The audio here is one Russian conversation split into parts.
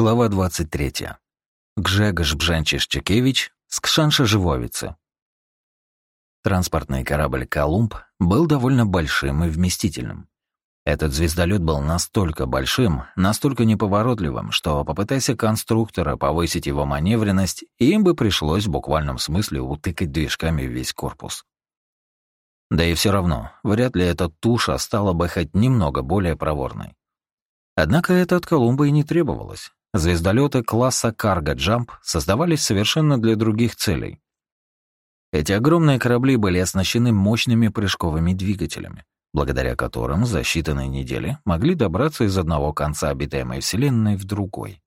Глава 23. Гжегош Бжанчиш-Чекевич, Скшанша Живовицы. Транспортный корабль «Колумб» был довольно большим и вместительным. Этот звездолет был настолько большим, настолько неповоротливым, что, попытайся конструктора повысить его маневренность, им бы пришлось в буквальном смысле утыкать движками весь корпус. Да и все равно, вряд ли эта туша стала бы хоть немного более проворной. Однако это от Колумба и не требовалось. Звездолеты класса Cargo Jump создавались совершенно для других целей. Эти огромные корабли были оснащены мощными прыжковыми двигателями, благодаря которым за считанные недели могли добраться из одного конца обитаемой Вселенной в другой.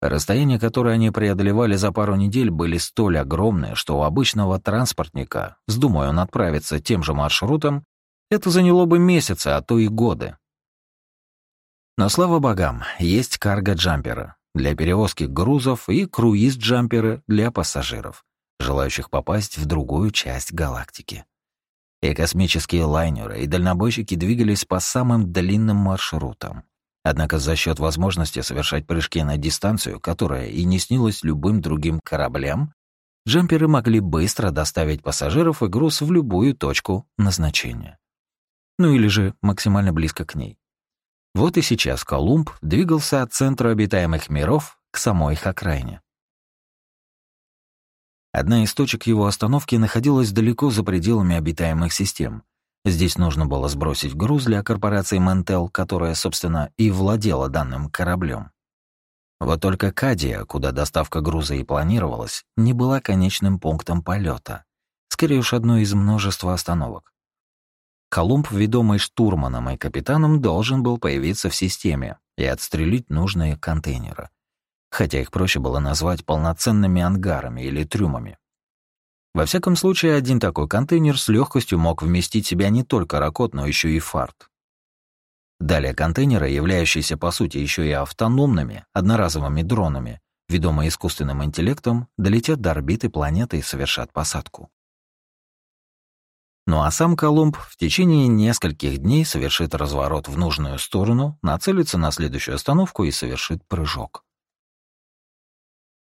Расстояния, которые они преодолевали за пару недель, были столь огромные, что у обычного транспортника, вздумая он отправиться тем же маршрутом, это заняло бы месяцы, а то и годы. Но слава богам, есть карго-джамперы для перевозки грузов и круиз-джамперы для пассажиров, желающих попасть в другую часть галактики. И космические лайнеры, и дальнобойщики двигались по самым длинным маршрутам. Однако за счет возможности совершать прыжки на дистанцию, которая и не снилась любым другим кораблям, джамперы могли быстро доставить пассажиров и груз в любую точку назначения. Ну или же максимально близко к ней. Вот и сейчас Колумб двигался от центра обитаемых миров к самой их окраине. Одна из точек его остановки находилась далеко за пределами обитаемых систем. Здесь нужно было сбросить груз для корпорации Мантел, которая, собственно, и владела данным кораблем. Вот только Кадия, куда доставка груза и планировалась, не была конечным пунктом полета. Скорее уж одной из множества остановок. Колумб, ведомый штурманом и капитаном, должен был появиться в системе и отстрелить нужные контейнеры. Хотя их проще было назвать полноценными ангарами или трюмами. Во всяком случае, один такой контейнер с легкостью мог вместить в себя не только ракот, но еще и фарт. Далее контейнеры, являющиеся по сути еще и автономными, одноразовыми дронами, ведомые искусственным интеллектом, долетят до орбиты планеты и совершат посадку. Ну а сам Колумб в течение нескольких дней совершит разворот в нужную сторону, нацелится на следующую остановку и совершит прыжок.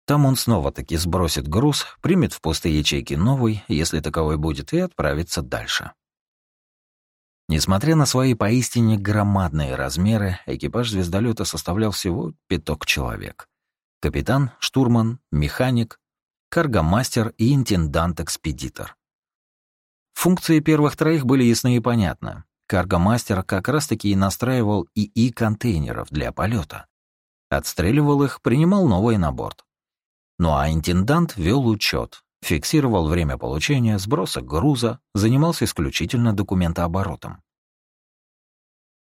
Там он снова-таки сбросит груз, примет в пустые ячейки новый, если таковой будет, и отправится дальше. Несмотря на свои поистине громадные размеры, экипаж звездолета составлял всего пяток человек. Капитан, штурман, механик, каргомастер и интендант-экспедитор. Функции первых троих были ясны и понятны. Каргомастер как раз-таки и настраивал ИИ контейнеров для полета. Отстреливал их, принимал новые на борт. Ну а интендант вел учет, фиксировал время получения, сброса груза, занимался исключительно документооборотом.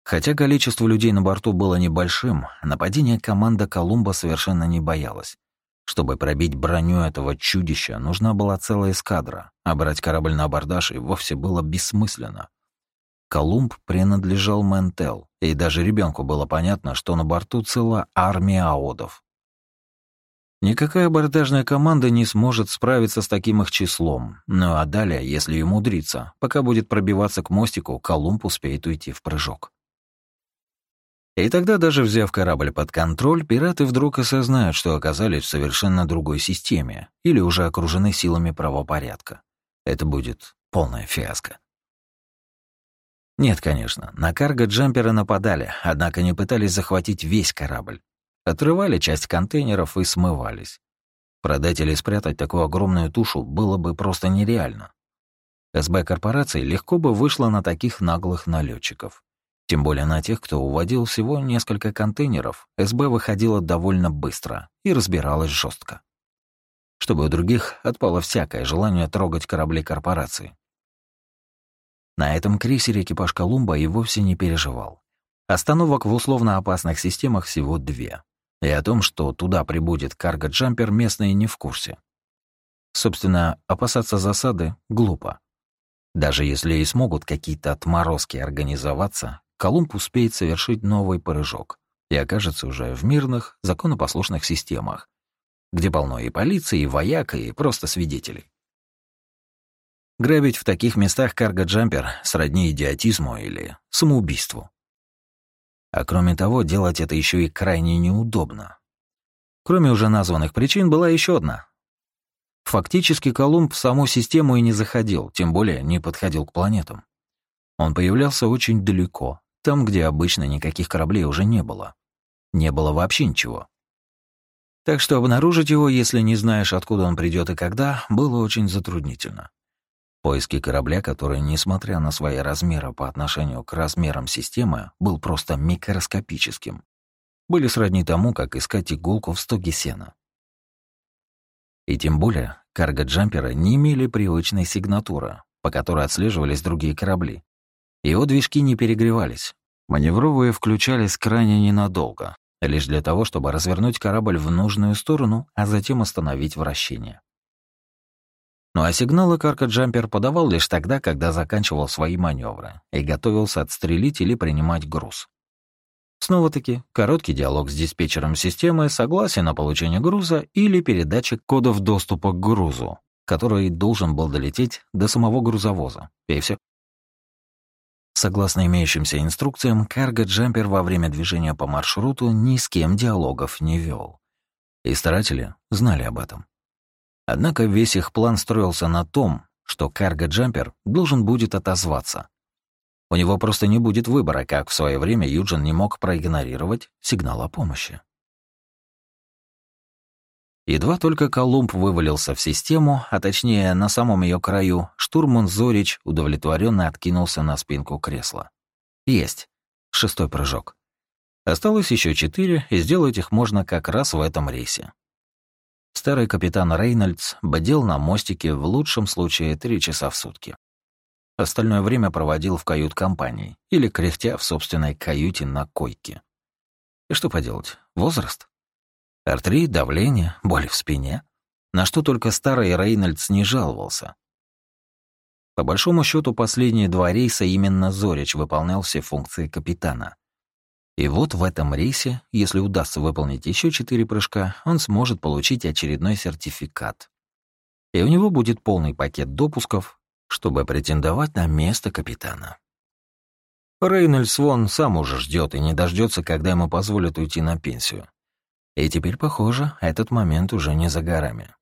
Хотя количество людей на борту было небольшим, нападения команда Колумба совершенно не боялась. Чтобы пробить броню этого чудища, нужна была целая эскадра, а брать корабль на абордаж и вовсе было бессмысленно. Колумб принадлежал Ментел, и даже ребенку было понятно, что на борту цела армия аодов. Никакая абордажная команда не сможет справиться с таким их числом. Ну а далее, если и мудриться, пока будет пробиваться к мостику, Колумб успеет уйти в прыжок. И тогда, даже взяв корабль под контроль, пираты вдруг осознают, что оказались в совершенно другой системе или уже окружены силами правопорядка. Это будет полная фиаско. Нет, конечно, на карго-джамперы нападали, однако не пытались захватить весь корабль. Отрывали часть контейнеров и смывались. Продать или спрятать такую огромную тушу было бы просто нереально. СБ корпорации легко бы вышла на таких наглых налетчиков. Тем более на тех, кто уводил всего несколько контейнеров, СБ выходила довольно быстро и разбиралась жестко. Чтобы у других отпало всякое желание трогать корабли корпорации. На этом крейсере экипаж Колумба и вовсе не переживал. Остановок в условно опасных системах всего две. И о том, что туда прибудет карго-джампер, местные не в курсе. Собственно, опасаться засады глупо. Даже если и смогут какие-то отморозки организоваться, Колумб успеет совершить новый прыжок и окажется уже в мирных, законопослушных системах, где полно и полиции, и вояк, и просто свидетелей. Грабить в таких местах карго-джампер сродни идиотизму или самоубийству. А кроме того, делать это еще и крайне неудобно. Кроме уже названных причин, была еще одна. Фактически Колумб в саму систему и не заходил, тем более не подходил к планетам. Он появлялся очень далеко, там, где обычно никаких кораблей уже не было. Не было вообще ничего. Так что обнаружить его, если не знаешь, откуда он придет и когда, было очень затруднительно. Поиски корабля, который, несмотря на свои размеры по отношению к размерам системы, был просто микроскопическим, были сродни тому, как искать иголку в стоге сена. И тем более, карго-джамперы не имели привычной сигнатуры, по которой отслеживались другие корабли. Его движки не перегревались. Маневровые включались крайне ненадолго, лишь для того, чтобы развернуть корабль в нужную сторону, а затем остановить вращение. Ну а сигналы Карка-Джампер подавал лишь тогда, когда заканчивал свои маневры и готовился отстрелить или принимать груз. Снова-таки, короткий диалог с диспетчером системы, согласие на получение груза или передача кодов доступа к грузу, который должен был долететь до самого грузовоза. И все. Согласно имеющимся инструкциям, карго-джампер во время движения по маршруту ни с кем диалогов не вел. И старатели знали об этом. Однако весь их план строился на том, что карго-джампер должен будет отозваться. У него просто не будет выбора, как в свое время Юджин не мог проигнорировать сигнал о помощи. Едва только Колумб вывалился в систему, а точнее на самом ее краю, штурман Зорич удовлетворенно откинулся на спинку кресла. Есть. Шестой прыжок. Осталось еще четыре, и сделать их можно как раз в этом рейсе. Старый капитан Рейнольдс бодел на мостике в лучшем случае три часа в сутки. Остальное время проводил в кают-компании или кряхтя в собственной каюте на койке. И что поделать, возраст? Артрит, давление, боль в спине. На что только старый Рейнольдс не жаловался. По большому счету, последние два рейса именно Зорич выполнял все функции капитана. И вот в этом рейсе, если удастся выполнить еще четыре прыжка, он сможет получить очередной сертификат. И у него будет полный пакет допусков, чтобы претендовать на место капитана. Рейнольдс вон сам уже ждет и не дождется, когда ему позволят уйти на пенсию. И теперь, похоже, этот момент уже не за горами.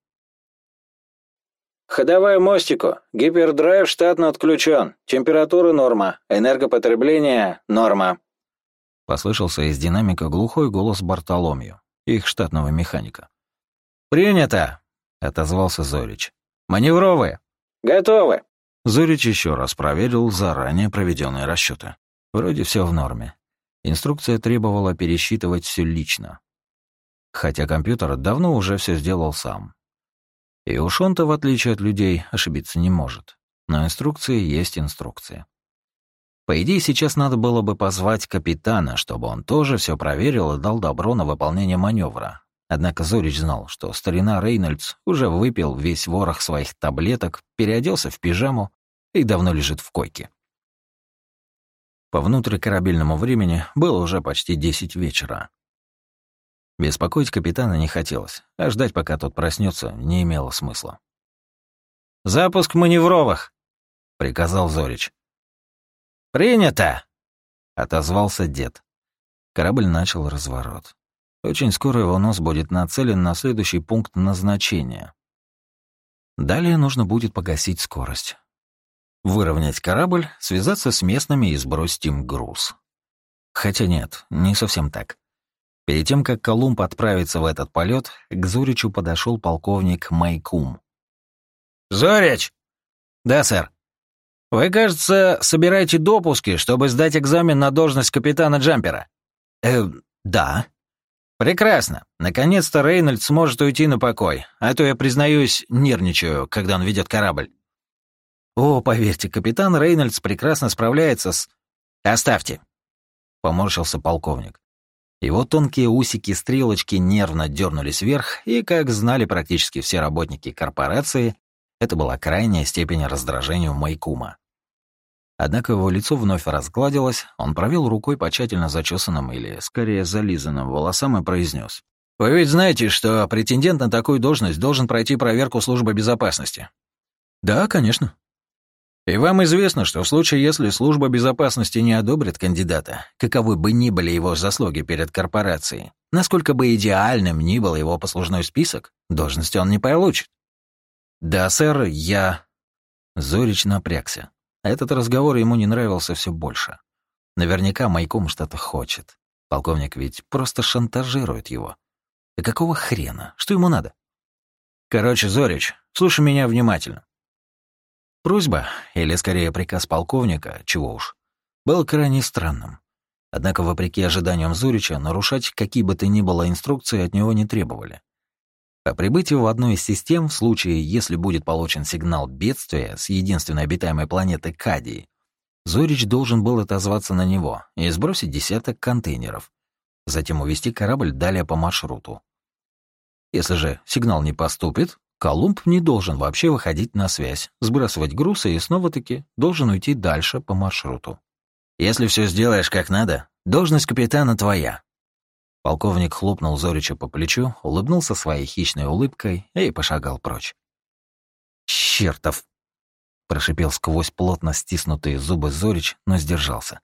«Ходовая мостику. Гипердрайв штатно отключен. Температура норма. Энергопотребление норма». Послышался из динамика глухой голос Бартоломью, их штатного механика. «Принято!» — отозвался Зорич. «Маневровые!» «Готовы!» Зорич еще раз проверил заранее проведенные расчеты. Вроде все в норме. Инструкция требовала пересчитывать все лично, хотя компьютер давно уже все сделал сам. И уж он-то, в отличие от людей, ошибиться не может. Но инструкции есть инструкции. По идее, сейчас надо было бы позвать капитана, чтобы он тоже все проверил и дал добро на выполнение маневра. Однако Зорич знал, что старина Рейнольдс уже выпил весь ворох своих таблеток, переоделся в пижаму и давно лежит в койке. По внутрикорабельному времени было уже почти десять вечера. Беспокоить капитана не хотелось, а ждать, пока тот проснется, не имело смысла. «Запуск маневровых!» — приказал Зорич. «Принято!» — отозвался дед. Корабль начал разворот. Очень скоро его нос будет нацелен на следующий пункт назначения. Далее нужно будет погасить скорость. Выровнять корабль, связаться с местными и сбросить им груз. Хотя нет, не совсем так. Перед тем, как Колумб отправится в этот полет, к Зуричу подошел полковник Майкум. «Зорич!» «Да, сэр». «Вы, кажется, собираете допуски, чтобы сдать экзамен на должность капитана Джампера?» «Э, да». «Прекрасно. Наконец-то Рейнольд сможет уйти на покой, а то я, признаюсь, нервничаю, когда он ведет корабль». «О, поверьте, капитан Рейнольдс прекрасно справляется с...» «Оставьте», — поморщился полковник. Его тонкие усики-стрелочки нервно дернулись вверх, и, как знали практически все работники корпорации, это была крайняя степень раздражения у Майкума. Однако его лицо вновь разгладилось, он провел рукой по тщательно зачесанным или, скорее, зализанным волосам и произнес: «Вы ведь знаете, что претендент на такую должность должен пройти проверку службы безопасности?» «Да, конечно». И вам известно, что в случае, если служба безопасности не одобрит кандидата, каковы бы ни были его заслуги перед корпорацией, насколько бы идеальным ни был его послужной список, должности он не получит. Да, сэр, я... Зорич напрягся. Этот разговор ему не нравился все больше. Наверняка Майком что-то хочет. Полковник ведь просто шантажирует его. И какого хрена? Что ему надо? Короче, Зорич, слушай меня внимательно. Просьба, или скорее приказ полковника, чего уж, был крайне странным. Однако, вопреки ожиданиям Зурича, нарушать какие бы то ни было инструкции от него не требовали. По прибытию в одну из систем, в случае, если будет получен сигнал бедствия с единственной обитаемой планеты Кадии, Зорич должен был отозваться на него и сбросить десяток контейнеров, затем увести корабль далее по маршруту. Если же сигнал не поступит, Колумб не должен вообще выходить на связь, сбрасывать грузы и снова-таки должен уйти дальше по маршруту. Если все сделаешь как надо, должность капитана твоя. Полковник хлопнул Зорича по плечу, улыбнулся своей хищной улыбкой и пошагал прочь. «Чертов!» — прошипел сквозь плотно стиснутые зубы Зорич, но сдержался.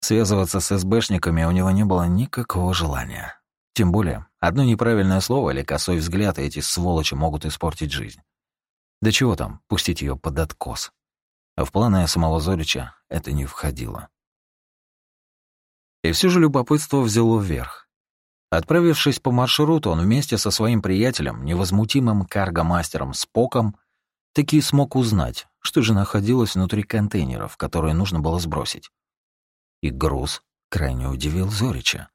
Связываться с СБшниками у него не было никакого желания. Тем более, одно неправильное слово или косой взгляд, и эти сволочи могут испортить жизнь. Да чего там, пустить ее под откос. А в планы самого Зорича это не входило. И все же любопытство взяло вверх. Отправившись по маршруту, он вместе со своим приятелем, невозмутимым каргомастером Споком, таки смог узнать, что же находилось внутри контейнеров, которые нужно было сбросить. И груз крайне удивил Зорича.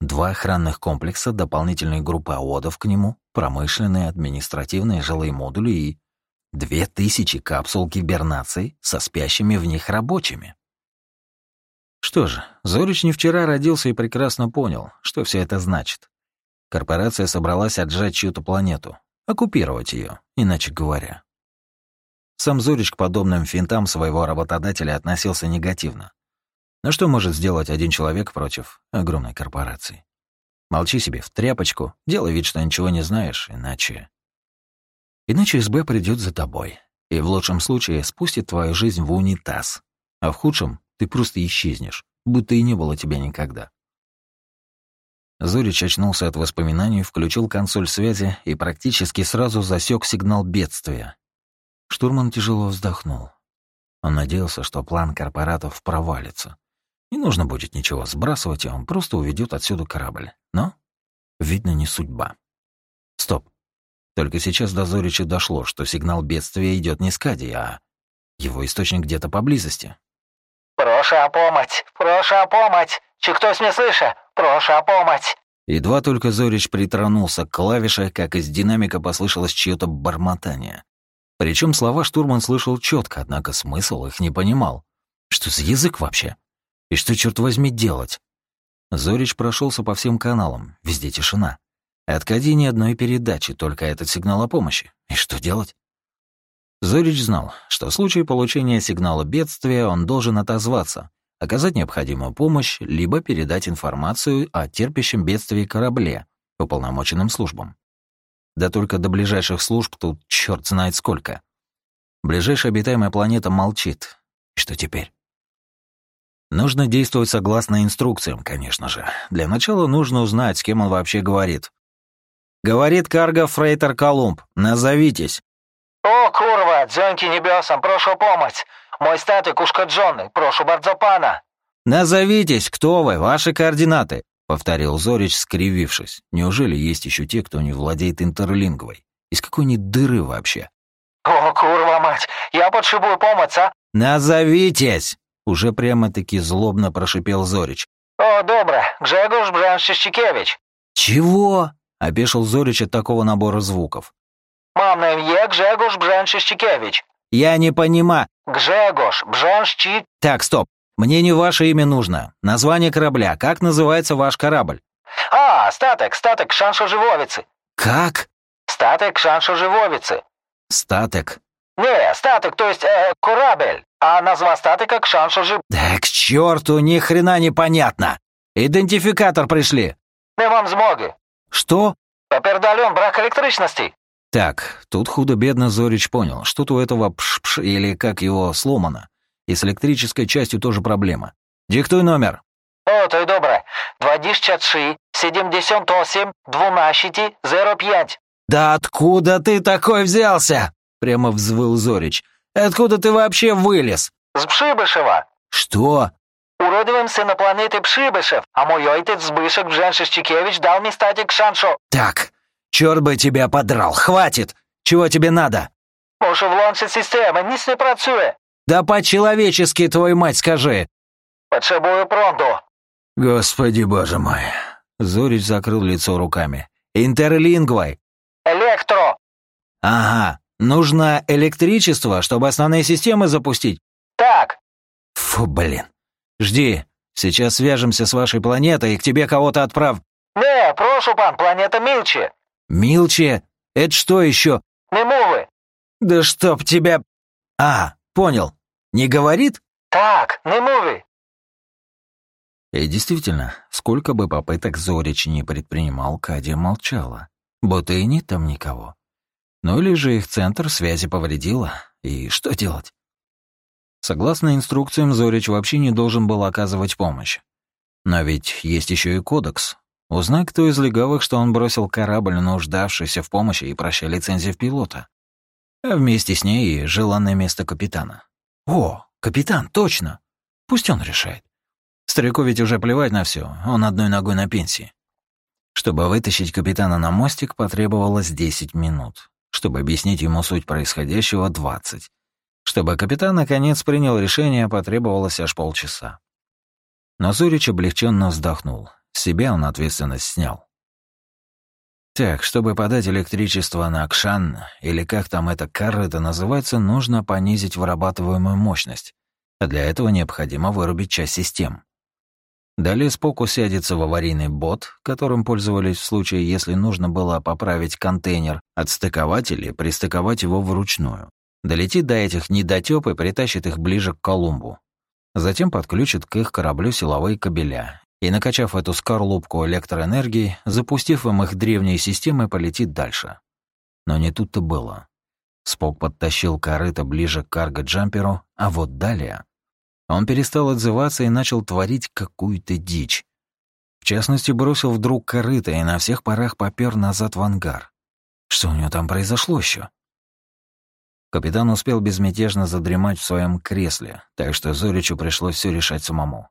Два охранных комплекса, дополнительные группы АОДов к нему, промышленные, административные, жилые модули и две тысячи капсул гибернации со спящими в них рабочими. Что же, Зорич не вчера родился и прекрасно понял, что все это значит. Корпорация собралась отжать чью-то планету, оккупировать ее, иначе говоря. Сам Зорич к подобным финтам своего работодателя относился негативно. Но что может сделать один человек против огромной корпорации? Молчи себе в тряпочку, делай вид, что ничего не знаешь, иначе... Иначе СБ придет за тобой, и в лучшем случае спустит твою жизнь в унитаз, а в худшем ты просто исчезнешь, будто и не было тебя никогда. Зорич очнулся от воспоминаний, включил консоль связи и практически сразу засек сигнал бедствия. Штурман тяжело вздохнул. Он надеялся, что план корпоратов провалится. Не нужно будет ничего сбрасывать, и он просто уведет отсюда корабль. Но, видно, не судьба. Стоп. Только сейчас до Зорича дошло, что сигнал бедствия идет не с Кади, а его источник где-то поблизости. «Прошу о помощь! Прошу о помощь! Чи хтось не слыша? Прошу о помощь!» Едва только Зорич притронулся к клавише, как из динамика послышалось чье-то бормотание. Причем слова штурман слышал четко, однако смысл их не понимал. Что за язык вообще? И что, черт возьми, делать? Зорич прошелся по всем каналам, везде тишина. От Кади ни одной передачи, только этот сигнал о помощи. И что делать? Зорич знал, что в случае получения сигнала бедствия он должен отозваться, оказать необходимую помощь, либо передать информацию о терпящем бедствии корабле уполномоченным службам. Да только до ближайших служб тут черт знает сколько. Ближайшая обитаемая планета молчит. Что теперь? Нужно действовать согласно инструкциям, конечно же. Для начала нужно узнать, с кем он вообще говорит. Говорит Карго Фрейтер Колумб. Назовитесь. О, курва, дзеньки небесам, прошу помощь. Мой статик ушкодженный, прошу bardzo pana. Назовитесь, кто вы, ваши координаты, повторил Зорич, скривившись. Неужели есть еще те, кто не владеет интерлингвой? Из какой ни дыры вообще? О, курва мать, я потребую помощь, а? Назовитесь! Уже прямо-таки злобно прошипел Зорич. «О, добре, Гжегош Браншищикевич». «Чего?» — опешил Зорич от такого набора звуков. «Мамное имя Гжегош Браншищикевич». «Я не понимаю». «Гжегош Браншчи...» «Так, стоп. Мне не ваше имя нужно. Название корабля. Как называется ваш корабль?» «А, статек, статек Шаншо-Живовицы». «Как?» «Статек Шаншо-Живовицы». «Статек». «Не, статек, то есть э, корабль. А назва статика Кшанша же... Да к черту, ни хрена не понятно. Идентификатор пришли. Не вам змоги. Что? Попердальон брак электричности. Так, тут худо-бедно Зорич понял, что-то у этого пш-пш или как его сломано. И с электрической частью тоже проблема. Диктуй номер. О, то й добре. 23 78 12 05. «Да откуда ты такой взялся?» — прямо взвыл Зорич. «Откуда ты вообще вылез?» З Пшибишева. «Что?» Уродився на планеті Пшибишев, а мой отець Збишек Бженшищикевич дал мне стати Кшаншо. «Так, черт бы тебя подрал, хватит! Чего тебе надо?» Може влончить система, ніс не працює. «Да по-человечески, твою мать, скажи!» Потребую пронто. «Господи боже мой!» Зорич закрыл лицо руками. «Интерлингвай!» Електро. «Ага, нужно электричество, чтобы основные системы запустить?» Так. «Фу, блин. Жди, сейчас свяжемся с вашей планетой и к тебе кого-то отправ...» Не, прошу пан, планета Мілчі. «Милче? Это что еще?» Не мови. «Да чтоб тебя...» «А, понял. Не говорит?» Так, не мови. И действительно, сколько бы попыток Зорич не предпринимал, Кадия молчала. Будто и нет там никого. Ну или же их центр связи повредила, и что делать? Согласно инструкциям, Зорич вообще не должен был оказывать помощь. Но ведь есть еще и кодекс. Узнай, кто из легавых, что он бросил корабль, нуждавшийся в помощи, и прощай лицензию пилота. А вместе с ней и желанное место капитана. О, капитан, точно. Пусть он решает. Старику ведь уже плевать на все, он одной ногой на пенсии. Чтобы вытащить капитана на мостик, потребовалось 10 минут. Чтобы объяснить ему суть происходящего — 20. Чтобы капитан наконец принял решение, потребовалось аж полчаса. Но Зурич облегченно вздохнул. С себя он ответственность снял. Так, чтобы подать электричество на Акшан, или как там это корыто называется, нужно понизить вырабатываемую мощность. А для этого необходимо вырубить часть систем. Далее Спок усядется в аварийный бот, которым пользовались в случае, если нужно было поправить контейнер, отстыковать или пристыковать его вручную. Долетит до этих недотёп и притащит их ближе к Колумбу. Затем подключит к их кораблю силовые кабеля и, накачав эту скорлупку электроэнергии, запустив им их древние системы, полетит дальше. Но не тут-то было. Спок подтащил корыто ближе к карго-джамперу, а вот далее... Он перестал отзываться и начал творить какую-то дичь. В частности, бросил вдруг корыто и на всех парах попёр назад в ангар. Что у него там произошло еще? Капитан успел безмятежно задремать в своем кресле, так что Зоричу пришлось все решать самому.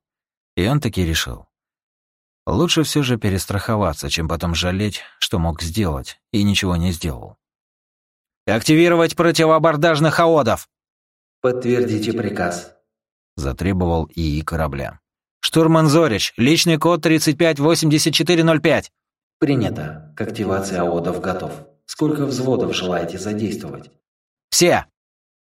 И он таки решил. Лучше все же перестраховаться, чем потом жалеть, что мог сделать, и ничего не сделал. «Активировать противоабордажных аодов!» Подтвердите приказ. Затребовал ИИ корабля. «Штурман Зорич, личный код 358405!» Принято. К активации АОДов готов. Сколько взводов желаете задействовать? «Все!»